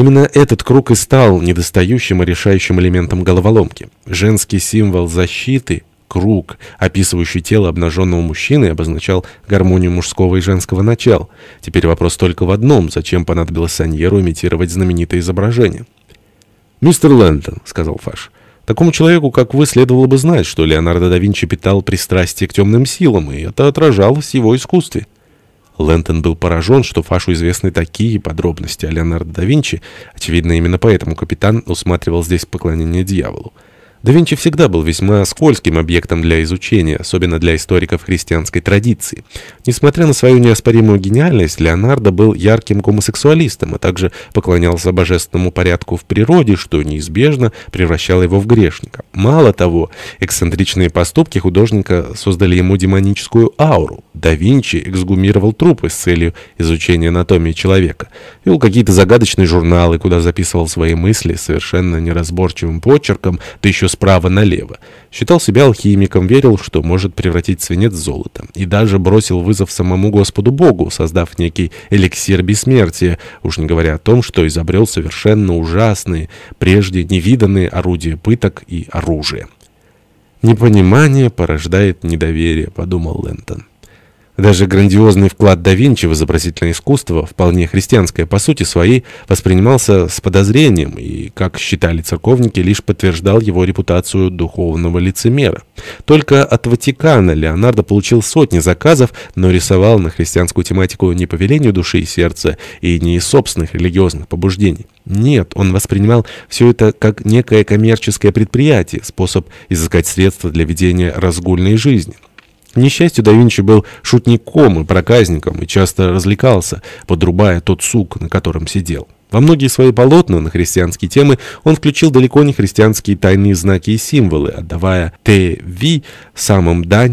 Именно этот круг и стал недостающим и решающим элементом головоломки. Женский символ защиты — круг, описывающий тело обнаженного мужчины, обозначал гармонию мужского и женского начала. Теперь вопрос только в одном — зачем понадобилось Саньеру имитировать знаменитое изображение? «Мистер Лэндон», — сказал Фаш, — «такому человеку, как вы, следовало бы знать, что Леонардо да Винчи питал пристрастие к темным силам, и это отражалось в его искусстве». Лэнтон был поражен, что Фашу известны такие подробности о Леонардо да Винчи. Очевидно, именно поэтому капитан усматривал здесь поклонение дьяволу. Да Винчи всегда был весьма скользким объектом для изучения, особенно для историков христианской традиции. Несмотря на свою неоспоримую гениальность, Леонардо был ярким гомосексуалистом, а также поклонялся божественному порядку в природе, что неизбежно превращало его в грешника. Мало того, эксцентричные поступки художника создали ему демоническую ауру. Да Винчи эксгумировал трупы с целью изучения анатомии человека. Вел какие-то загадочные журналы, куда записывал свои мысли совершенно неразборчивым почерком, да еще справа налево. Считал себя алхимиком, верил, что может превратить свинец в золото. И даже бросил вызов самому Господу Богу, создав некий эликсир бессмертия, уж не говоря о том, что изобрел совершенно ужасные, прежде невиданные орудия пыток и оружия. «Непонимание порождает недоверие», — подумал Лэнтон. Даже грандиозный вклад да Винчи в изобразительное искусство, вполне христианское по сути своей, воспринимался с подозрением и, как считали церковники, лишь подтверждал его репутацию духовного лицемера. Только от Ватикана Леонардо получил сотни заказов, но рисовал на христианскую тематику не по велению души и сердца и не из собственных религиозных побуждений. Нет, он воспринимал все это как некое коммерческое предприятие, способ изыскать средства для ведения разгульной жизни. К несчастью, да Винчи был шутником и проказником и часто развлекался, подрубая тот сук, на котором сидел. Во многие свои полотна на христианские темы он включил далеко не христианские тайные знаки и символы, отдавая Т.В. самым дань